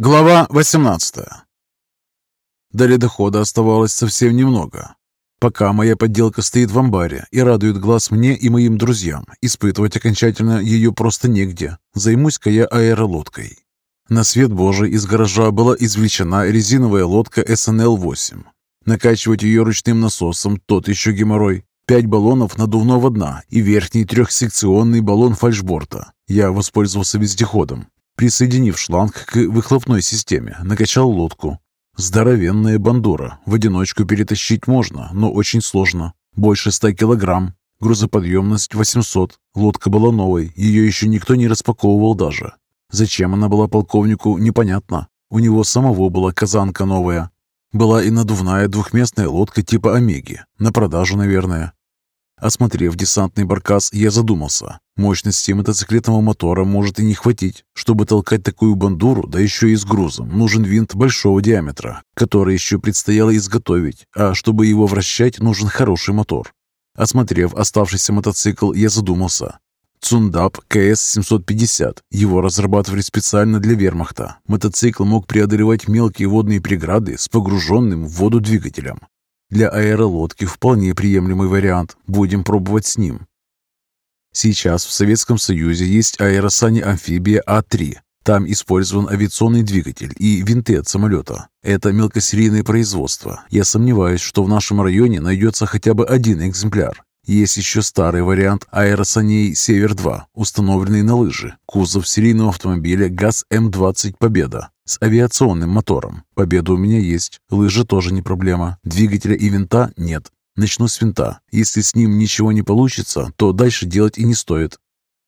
Глава 18 До ледохода оставалось совсем немного. Пока моя подделка стоит в амбаре и радует глаз мне и моим друзьям, испытывать окончательно ее просто негде. Займусь-ка я аэролодкой. На свет Божий из гаража была извлечена резиновая лодка СНЛ-8. Накачивать ее ручным насосом тот еще геморрой. Пять баллонов надувного дна и верхний трехсекционный баллон фальшборта. Я воспользовался вездеходом. Присоединив шланг к выхлопной системе, накачал лодку. Здоровенная бандура. В одиночку перетащить можно, но очень сложно. Больше 100 килограмм. Грузоподъемность 800. Лодка была новой, ее еще никто не распаковывал даже. Зачем она была полковнику, непонятно. У него самого была казанка новая. Была и надувная двухместная лодка типа «Омеги». На продажу, наверное. Осмотрев десантный баркас, я задумался. Мощности мотоциклетного мотора может и не хватить. Чтобы толкать такую бандуру, да еще и с грузом, нужен винт большого диаметра, который еще предстояло изготовить, а чтобы его вращать, нужен хороший мотор. Осмотрев оставшийся мотоцикл, я задумался. Цундап КС-750. Его разрабатывали специально для вермахта. Мотоцикл мог преодолевать мелкие водные преграды с погруженным в воду двигателем. Для аэролодки вполне приемлемый вариант. Будем пробовать с ним. Сейчас в Советском Союзе есть аэросани-амфибия А3. Там использован авиационный двигатель и винты от самолета. Это мелкосерийное производство. Я сомневаюсь, что в нашем районе найдется хотя бы один экземпляр. Есть еще старый вариант аэросаней «Север-2», установленный на лыжи. Кузов серийного автомобиля ГАЗ-М20 «Победа» с авиационным мотором. «Победа» у меня есть. Лыжи тоже не проблема. Двигателя и винта нет. Начну с винта. Если с ним ничего не получится, то дальше делать и не стоит.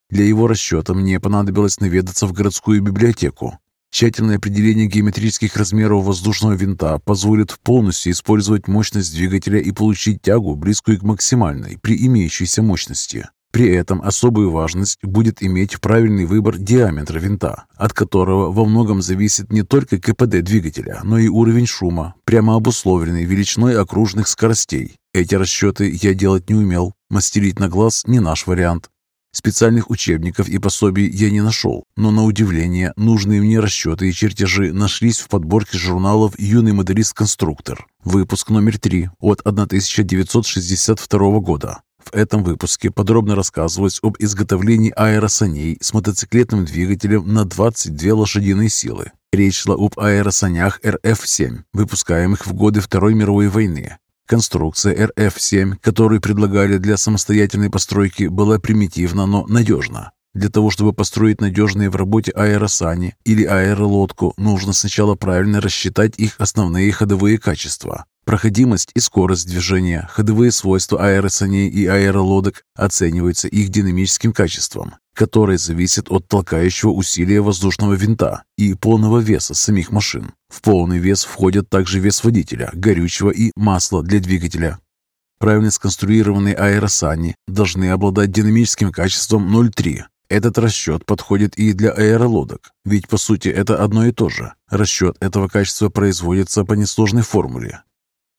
Для его расчета мне понадобилось наведаться в городскую библиотеку. Тщательное определение геометрических размеров воздушного винта позволит полностью использовать мощность двигателя и получить тягу, близкую к максимальной, при имеющейся мощности. При этом особую важность будет иметь правильный выбор диаметра винта, от которого во многом зависит не только КПД двигателя, но и уровень шума, прямо обусловленный величиной окружных скоростей. Эти расчеты я делать не умел, мастерить на глаз не наш вариант. Специальных учебников и пособий я не нашел, но на удивление нужные мне расчеты и чертежи нашлись в подборке журналов «Юный моделист-конструктор», выпуск номер 3 от 1962 года. В этом выпуске подробно рассказывалось об изготовлении аэросаней с мотоциклетным двигателем на 22 лошадиные силы. Речь шла об аэросанях РФ-7, выпускаемых в годы Второй мировой войны. Конструкция РФ-7, которую предлагали для самостоятельной постройки, была примитивна, но надежна. Для того, чтобы построить надежные в работе аэросани или аэролодку, нужно сначала правильно рассчитать их основные ходовые качества. Проходимость и скорость движения, ходовые свойства аэросаней и аэролодок оцениваются их динамическим качеством, которое зависит от толкающего усилия воздушного винта и полного веса самих машин. В полный вес входят также вес водителя, горючего и масла для двигателя. Правильно сконструированные аэросани должны обладать динамическим качеством 0,3. Этот расчет подходит и для аэролодок, ведь по сути это одно и то же. Расчет этого качества производится по несложной формуле.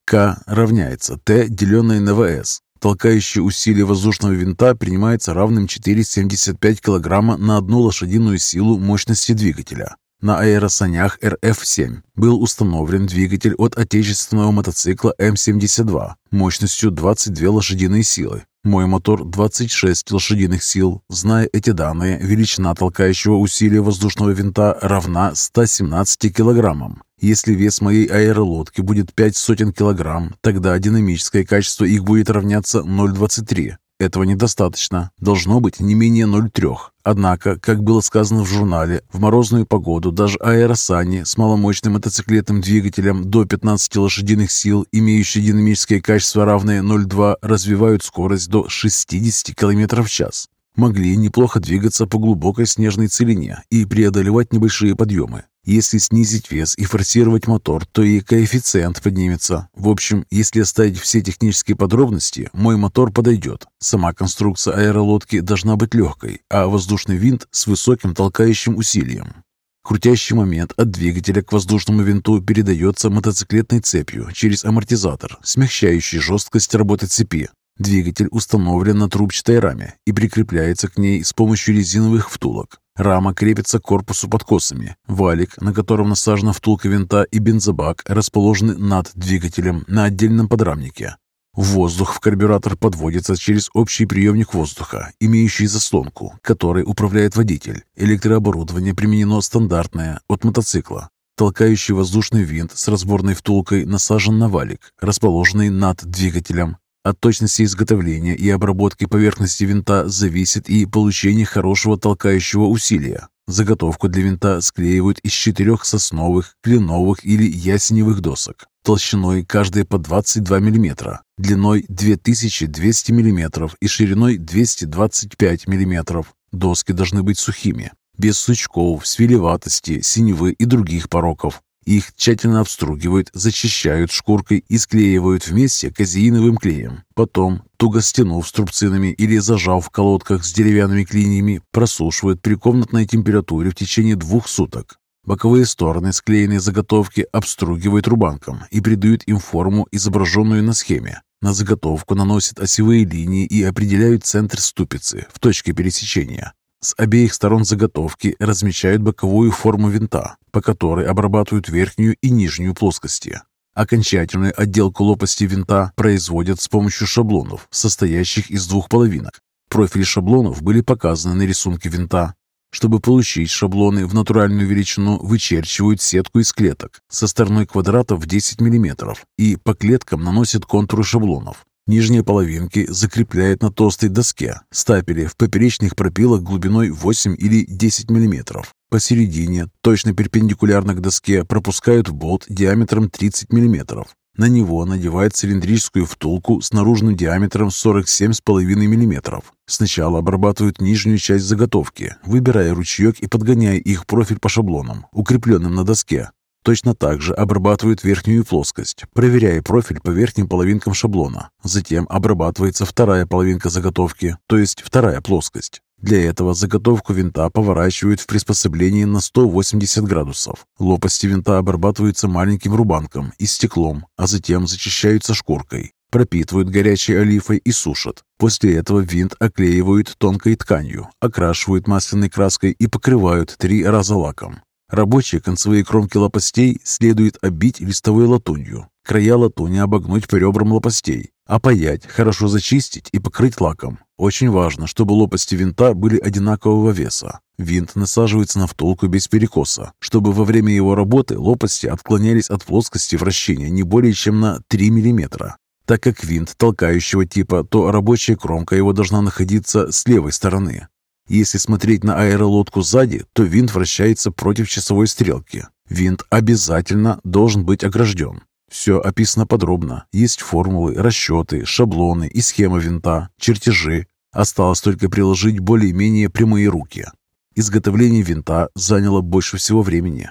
К равняется Т, деленное на ВС. Толкающее усилие воздушного винта принимается равным 4,75 кг на одну лошадиную силу мощности двигателя. На аэросанях РФ-7 был установлен двигатель от отечественного мотоцикла М-72 мощностью 22 лошадиные силы. Мой мотор 26 лошадиных сил. Зная эти данные, величина толкающего усилия воздушного винта равна 117 килограммам. Если вес моей аэролодки будет 5 сотен килограмм, тогда динамическое качество их будет равняться 0,23. Этого недостаточно. Должно быть не менее 0,3. Однако, как было сказано в журнале, в морозную погоду даже аэросани с маломощным мотоциклетным двигателем до 15 лошадиных сил, имеющие динамическое качество равное 0,2, развивают скорость до 60 км в час. Могли неплохо двигаться по глубокой снежной целине и преодолевать небольшие подъемы. Если снизить вес и форсировать мотор, то и коэффициент поднимется. В общем, если оставить все технические подробности, мой мотор подойдет. Сама конструкция аэролодки должна быть легкой, а воздушный винт с высоким толкающим усилием. Крутящий момент от двигателя к воздушному винту передается мотоциклетной цепью через амортизатор, смягчающий жесткость работы цепи. Двигатель установлен на трубчатой раме и прикрепляется к ней с помощью резиновых втулок. Рама крепится к корпусу подкосами. Валик, на котором насажена втулка винта и бензобак, расположены над двигателем на отдельном подрамнике. Воздух в карбюратор подводится через общий приемник воздуха, имеющий заслонку, которой управляет водитель. Электрооборудование применено стандартное, от мотоцикла. Толкающий воздушный винт с разборной втулкой насажен на валик, расположенный над двигателем. От точности изготовления и обработки поверхности винта зависит и получение хорошего толкающего усилия. Заготовку для винта склеивают из четырех сосновых, кленовых или ясеневых досок, толщиной каждая по 22 мм, длиной 2200 мм и шириной 225 мм. Доски должны быть сухими, без сучков, свелеватости, синевы и других пороков. Их тщательно обстругивают, зачищают шкуркой и склеивают вместе казеиновым клеем. Потом, туго стянув струбцинами или зажав в колодках с деревянными клиньями, просушивают при комнатной температуре в течение двух суток. Боковые стороны склеенной заготовки обстругивают рубанком и придают им форму, изображенную на схеме. На заготовку наносят осевые линии и определяют центр ступицы в точке пересечения. С обеих сторон заготовки размечают боковую форму винта, по которой обрабатывают верхнюю и нижнюю плоскости. Окончательную отделку лопасти винта производят с помощью шаблонов, состоящих из двух половинок. Профили шаблонов были показаны на рисунке винта. Чтобы получить шаблоны в натуральную величину, вычерчивают сетку из клеток со стороной квадрата в 10 мм и по клеткам наносят контуры шаблонов. Нижние половинки закрепляют на толстой доске, стапели в поперечных пропилах глубиной 8 или 10 мм. Посередине, точно перпендикулярно к доске, пропускают болт диаметром 30 мм. На него надевают цилиндрическую втулку с наружным диаметром 47,5 мм. Сначала обрабатывают нижнюю часть заготовки, выбирая ручеек и подгоняя их профиль по шаблонам, укрепленным на доске. Точно так же обрабатывают верхнюю плоскость, проверяя профиль по верхним половинкам шаблона. Затем обрабатывается вторая половинка заготовки, то есть вторая плоскость. Для этого заготовку винта поворачивают в приспособлении на 180 градусов. Лопасти винта обрабатываются маленьким рубанком и стеклом, а затем зачищаются шкуркой. Пропитывают горячей олифой и сушат. После этого винт оклеивают тонкой тканью, окрашивают масляной краской и покрывают три раза лаком. Рабочие концевые кромки лопастей следует обить листовой латунью, края латуни обогнуть по ребрам лопастей, опаять, хорошо зачистить и покрыть лаком. Очень важно, чтобы лопасти винта были одинакового веса. Винт насаживается на втулку без перекоса, чтобы во время его работы лопасти отклонялись от плоскости вращения не более чем на 3 мм. Так как винт толкающего типа, то рабочая кромка его должна находиться с левой стороны, если смотреть на аэролодку сзади, то винт вращается против часовой стрелки. Винт обязательно должен быть огражден. Все описано подробно. Есть формулы, расчеты, шаблоны и схема винта, чертежи. Осталось только приложить более-менее прямые руки. Изготовление винта заняло больше всего времени.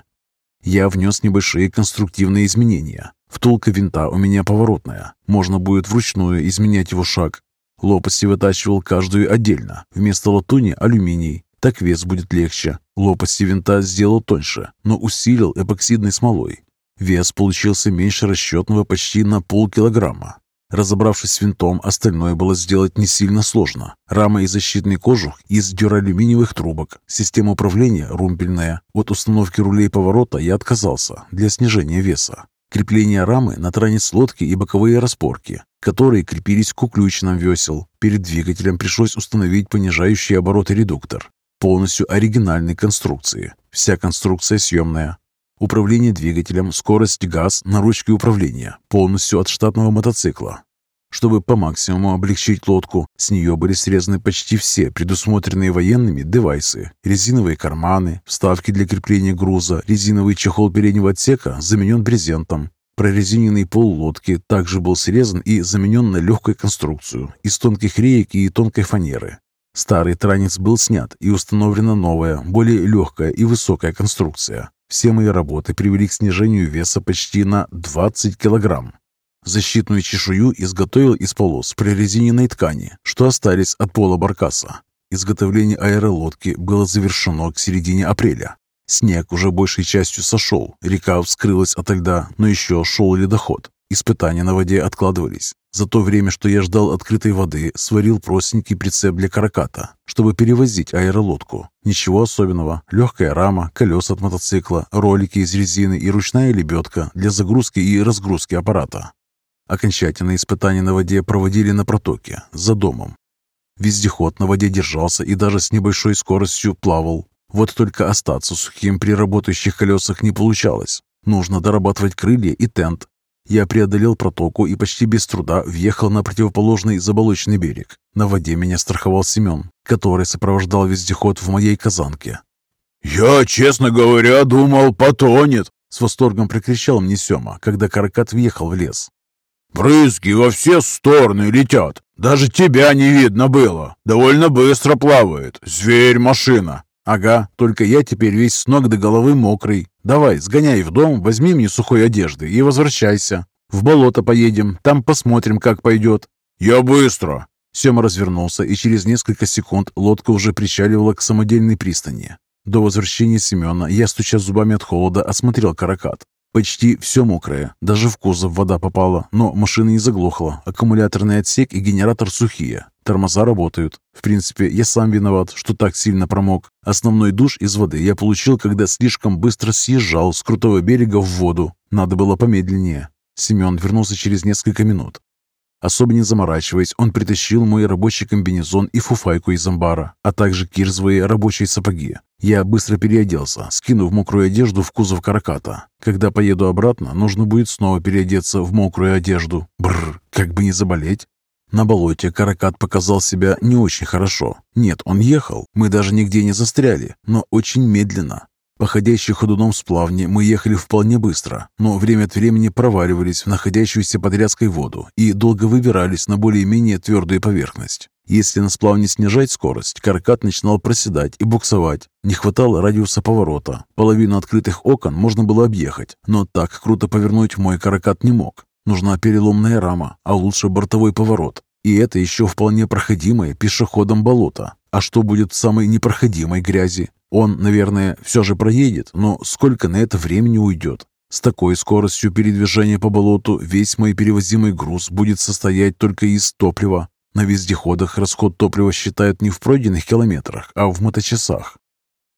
Я внес небольшие конструктивные изменения. Втулка винта у меня поворотная. Можно будет вручную изменять его шаг, Лопасти вытачивал каждую отдельно. Вместо латуни – алюминий. Так вес будет легче. Лопасти винта сделал тоньше, но усилил эпоксидной смолой. Вес получился меньше расчетного почти на полкилограмма. Разобравшись с винтом, остальное было сделать не сильно сложно. Рама и защитный кожух из дюралюминиевых трубок. Система управления румпельная. От установки рулей поворота я отказался для снижения веса. Крепление рамы на транец лодки и боковые распорки которые крепились к уключенным весел. Перед двигателем пришлось установить понижающий обороты редуктор. Полностью оригинальной конструкции. Вся конструкция съемная. Управление двигателем, скорость, газ на ручке управления. Полностью от штатного мотоцикла. Чтобы по максимуму облегчить лодку, с нее были срезаны почти все предусмотренные военными девайсы. Резиновые карманы, вставки для крепления груза, резиновый чехол переднего отсека заменен брезентом, Прорезиненный пол лодки также был срезан и заменен на легкую конструкцию из тонких реек и тонкой фанеры. Старый транец был снят и установлена новая, более легкая и высокая конструкция. Все мои работы привели к снижению веса почти на 20 килограмм. Защитную чешую изготовил из полос прорезиненной ткани, что остались от пола баркаса. Изготовление аэролодки было завершено к середине апреля. Снег уже большей частью сошел, река вскрылась ото льда, но еще шел ледоход. Испытания на воде откладывались. За то время, что я ждал открытой воды, сварил простенький прицеп для караката, чтобы перевозить аэролодку. Ничего особенного. Легкая рама, колеса от мотоцикла, ролики из резины и ручная лебедка для загрузки и разгрузки аппарата. Окончательные испытания на воде проводили на протоке, за домом. Вездеход на воде держался и даже с небольшой скоростью плавал. Вот только остаться сухим при работающих колесах не получалось. Нужно дорабатывать крылья и тент, я преодолел протоку и почти без труда въехал на противоположный заболоченный берег. На воде меня страховал Семен, который сопровождал вездеход в моей казанке. «Я, честно говоря, думал, потонет!» С восторгом прикричал мне Сема, когда каракат въехал в лес. «Брызги во все стороны летят. Даже тебя не видно было. Довольно быстро плавает. Зверь-машина. «Ага, только я теперь весь с ног до головы мокрый. Давай, сгоняй в дом, возьми мне сухой одежды и возвращайся. В болото поедем, там посмотрим, как пойдет». «Я быстро!» Сема развернулся, и через несколько секунд лодка уже причаливала к самодельной пристани. До возвращения Семена я, стуча зубами от холода, осмотрел каракат. Почти все мокрое, даже в кузов вода попала, но машина не заглохла, аккумуляторный отсек и генератор сухие. Тормоза работают. В принципе, я сам виноват, что так сильно промок. Основной душ из воды я получил, когда слишком быстро съезжал с крутого берега в воду. Надо было помедленнее. Семен вернулся через несколько минут. Особо не заморачиваясь, он притащил мой рабочий комбинезон и фуфайку из амбара, а также кирзовые рабочие сапоги. Я быстро переоделся, скинув мокрую одежду в кузов караката. Когда поеду обратно, нужно будет снова переодеться в мокрую одежду. Бррр, как бы не заболеть. На болоте каракат показал себя не очень хорошо. Нет, он ехал, мы даже нигде не застряли, но очень медленно. По ходящей ходуном сплавне мы ехали вполне быстро, но время от времени проваливались в находящуюся под рядской воду и долго выбирались на более-менее твердую поверхность. Если на сплавне снижать скорость, каркат начинал проседать и буксовать. Не хватало радиуса поворота. Половину открытых окон можно было объехать, но так круто повернуть мой каракат не мог. Нужна переломная рама, а лучше бортовой поворот. И это еще вполне проходимое пешеходом болото. А что будет в самой непроходимой грязи? Он, наверное, все же проедет, но сколько на это времени уйдет? С такой скоростью передвижения по болоту весь мой перевозимый груз будет состоять только из топлива. На вездеходах расход топлива считают не в пройденных километрах, а в моточасах.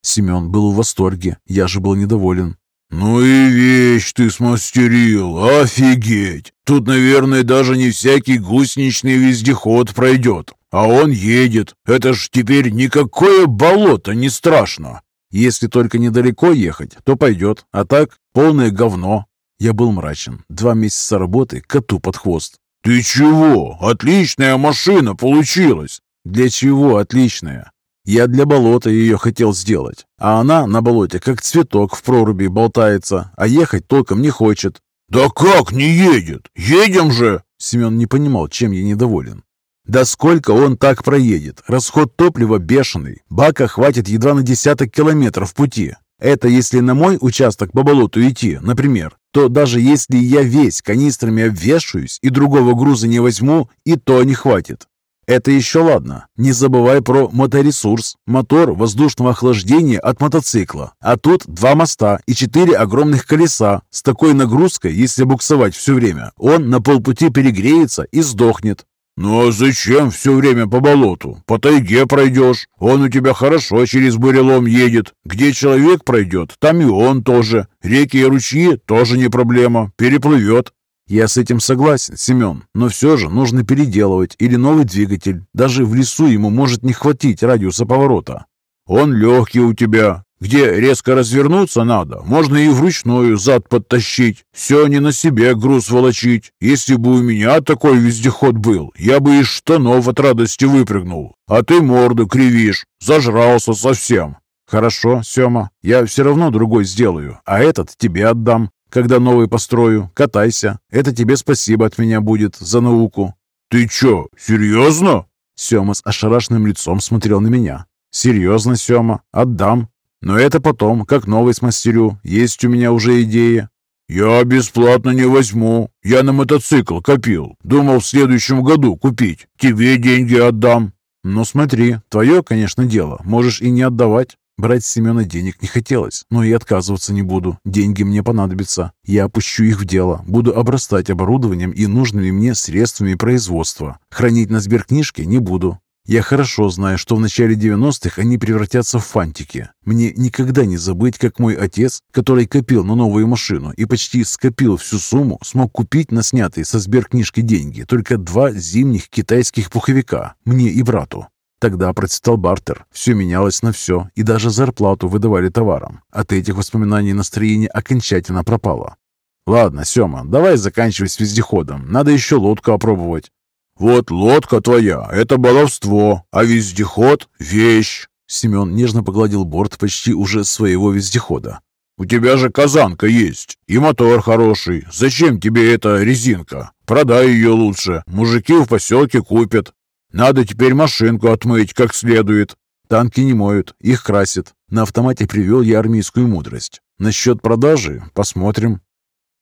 Семен был в восторге, я же был недоволен. «Ну и вещь ты смастерил! Офигеть! Тут, наверное, даже не всякий гусеничный вездеход пройдет, а он едет. Это ж теперь никакое болото не страшно!» «Если только недалеко ехать, то пойдет, а так полное говно». Я был мрачен. Два месяца работы коту под хвост. «Ты чего? Отличная машина получилась!» «Для чего отличная? Я для болота ее хотел сделать, а она на болоте как цветок в проруби болтается, а ехать толком не хочет». «Да как не едет? Едем же!» Семен не понимал, чем я недоволен. «Да сколько он так проедет? Расход топлива бешеный. Бака хватит едва на десяток километров пути. Это если на мой участок по болоту идти, например, то даже если я весь канистрами обвешаюсь и другого груза не возьму, и то не хватит. Это еще ладно. Не забывай про моторесурс. Мотор воздушного охлаждения от мотоцикла. А тут два моста и четыре огромных колеса. С такой нагрузкой, если буксовать все время, он на полпути перегреется и сдохнет. «Ну а зачем все время по болоту? По тайге пройдешь. Он у тебя хорошо через бурелом едет. Где человек пройдет, там и он тоже. Реки и ручьи тоже не проблема. Переплывет. Я с этим согласен, Семен, но все же нужно переделывать или новый двигатель. Даже в лесу ему может не хватить радиуса поворота. Он легкий у тебя. Где резко развернуться надо, можно и вручную зад подтащить. Все не на себе груз волочить. Если бы у меня такой вездеход был, я бы из штанов от радости выпрыгнул. А ты морду кривишь, зажрался совсем. Хорошо, Сема, я все равно другой сделаю, а этот тебе отдам. Когда новый построю, катайся. Это тебе спасибо от меня будет за науку». «Ты чё, серьезно?» Сёма с ошарашенным лицом смотрел на меня. «Серьезно, Сёма, отдам. Но это потом, как новый смастерю. Есть у меня уже идея». «Я бесплатно не возьму. Я на мотоцикл копил. Думал в следующем году купить. Тебе деньги отдам». «Ну смотри, твое, конечно, дело. Можешь и не отдавать. Брать с Семена денег не хотелось, но и отказываться не буду. Деньги мне понадобятся. Я опущу их в дело, буду обрастать оборудованием и нужными мне средствами производства. Хранить на сберкнижке не буду. Я хорошо знаю, что в начале 90-х они превратятся в фантики. Мне никогда не забыть, как мой отец, который копил на новую машину и почти скопил всю сумму, смог купить на снятые со сберкнижки деньги только два зимних китайских пуховика, мне и брату. Тогда процветал бартер, все менялось на все, и даже зарплату выдавали товарам. От этих воспоминаний настроение окончательно пропало. «Ладно, Сема, давай заканчивай с вездеходом. Надо еще лодку опробовать». «Вот лодка твоя — это баловство, а вездеход — вещь». Семен нежно погладил борт почти уже своего вездехода. «У тебя же казанка есть, и мотор хороший. Зачем тебе эта резинка? Продай ее лучше, мужики в поселке купят. Надо теперь машинку отмыть как следует. Танки не моют, их красят. На автомате привел я армейскую мудрость. Насчет продажи посмотрим.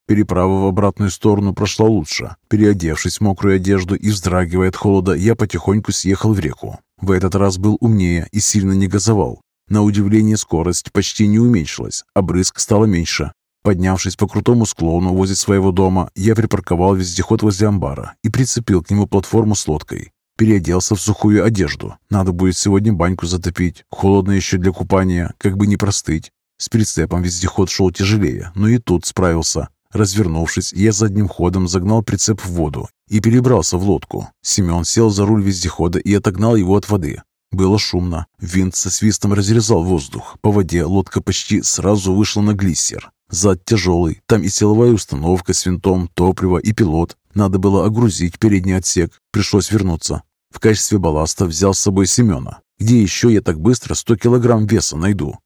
Переправа в обратную сторону прошла лучше. Переодевшись в мокрую одежду и вздрагивая от холода, я потихоньку съехал в реку. В этот раз был умнее и сильно не газовал. На удивление скорость почти не уменьшилась, а брызг стало меньше. Поднявшись по крутому склону возле своего дома, я припарковал вездеход возле амбара и прицепил к нему платформу с лодкой. Переоделся в сухую одежду. Надо будет сегодня баньку затопить. Холодно еще для купания, как бы не простыть. С прицепом вездеход шел тяжелее, но и тут справился. Развернувшись, я задним ходом загнал прицеп в воду и перебрался в лодку. Семен сел за руль вездехода и отогнал его от воды. Было шумно. Винт со свистом разрезал воздух. По воде лодка почти сразу вышла на глиссер. Зад тяжелый, там и силовая установка с винтом, топливо и пилот. Надо было огрузить передний отсек, пришлось вернуться. В качестве балласта взял с собой Семена. Где еще я так быстро 100 килограмм веса найду?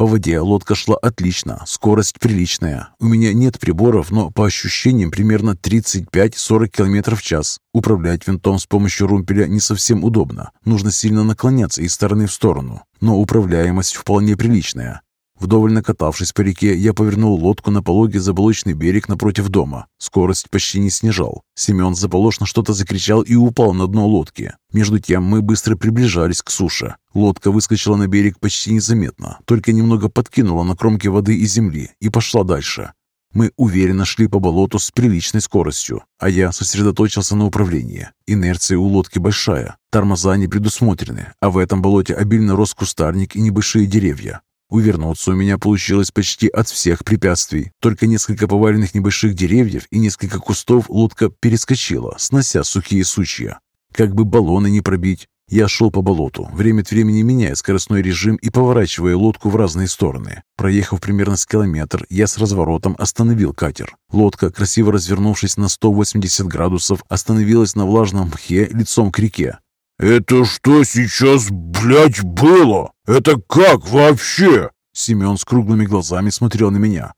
По воде лодка шла отлично, скорость приличная. У меня нет приборов, но по ощущениям примерно 35-40 км в час. Управлять винтом с помощью румпеля не совсем удобно. Нужно сильно наклоняться из стороны в сторону. Но управляемость вполне приличная. Вдоволь накатавшись по реке, я повернул лодку на пологий заболоченный берег напротив дома. Скорость почти не снижал. Семен заполошно что-то закричал и упал на дно лодки. Между тем мы быстро приближались к суше. Лодка выскочила на берег почти незаметно, только немного подкинула на кромке воды и земли и пошла дальше. Мы уверенно шли по болоту с приличной скоростью, а я сосредоточился на управлении. Инерция у лодки большая, тормоза не предусмотрены, а в этом болоте обильно рос кустарник и небольшие деревья. Увернуться у меня получилось почти от всех препятствий. Только несколько поваленных небольших деревьев и несколько кустов лодка перескочила, снося сухие сучья. Как бы баллоны не пробить. Я шел по болоту, время от времени меняя скоростной режим и поворачивая лодку в разные стороны. Проехав примерно с километр, я с разворотом остановил катер. Лодка, красиво развернувшись на 180 градусов, остановилась на влажном мхе лицом к реке. «Это что сейчас, блядь, было? Это как вообще?» Семен с круглыми глазами смотрел на меня.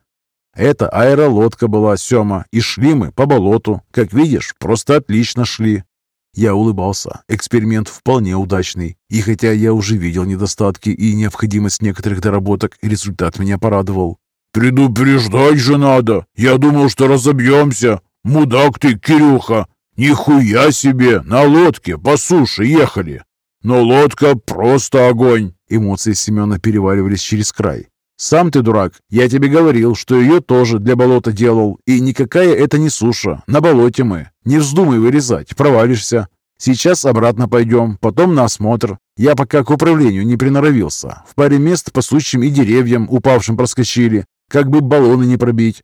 «Это аэролодка была, Сема, и шли мы по болоту. Как видишь, просто отлично шли». Я улыбался. Эксперимент вполне удачный. И хотя я уже видел недостатки и необходимость некоторых доработок, результат меня порадовал. «Предупреждать же надо! Я думал, что разобьемся! Мудак ты, Кирюха! «Нихуя себе! На лодке по суше ехали! Но лодка просто огонь!» Эмоции Семена переваливались через край. «Сам ты дурак! Я тебе говорил, что ее тоже для болота делал. И никакая это не суша. На болоте мы. Не вздумай вырезать, провалишься. Сейчас обратно пойдем, потом на осмотр. Я пока к управлению не приноровился. В паре мест по сучьям и деревьям упавшим проскочили. Как бы баллоны не пробить.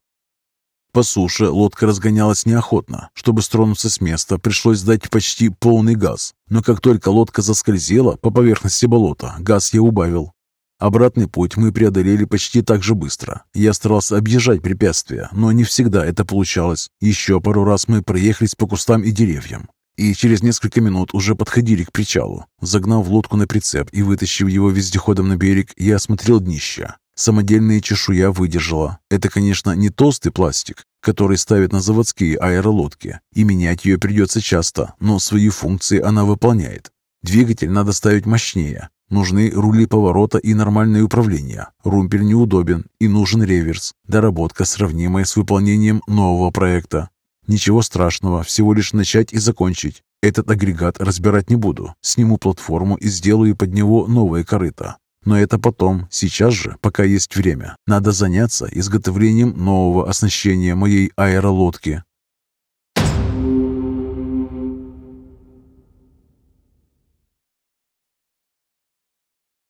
По суше лодка разгонялась неохотно. Чтобы стронуться с места, пришлось дать почти полный газ. Но как только лодка заскользила по поверхности болота, газ я убавил. Обратный путь мы преодолели почти так же быстро. Я старался объезжать препятствия, но не всегда это получалось. Еще пару раз мы проехались по кустам и деревьям. И через несколько минут уже подходили к причалу. Загнав лодку на прицеп и вытащив его вездеходом на берег, я осмотрел днище. Самодельная чешуя выдержала. Это, конечно, не толстый пластик, который ставят на заводские аэролодки, и менять ее придется часто, но свои функции она выполняет. Двигатель надо ставить мощнее. Нужны рули поворота и нормальное управление. Румпель неудобен и нужен реверс. Доработка, сравнимая с выполнением нового проекта. Ничего страшного, всего лишь начать и закончить. Этот агрегат разбирать не буду. Сниму платформу и сделаю под него новое корыто. Но это потом. Сейчас же, пока есть время, надо заняться изготовлением нового оснащения моей аэролодки.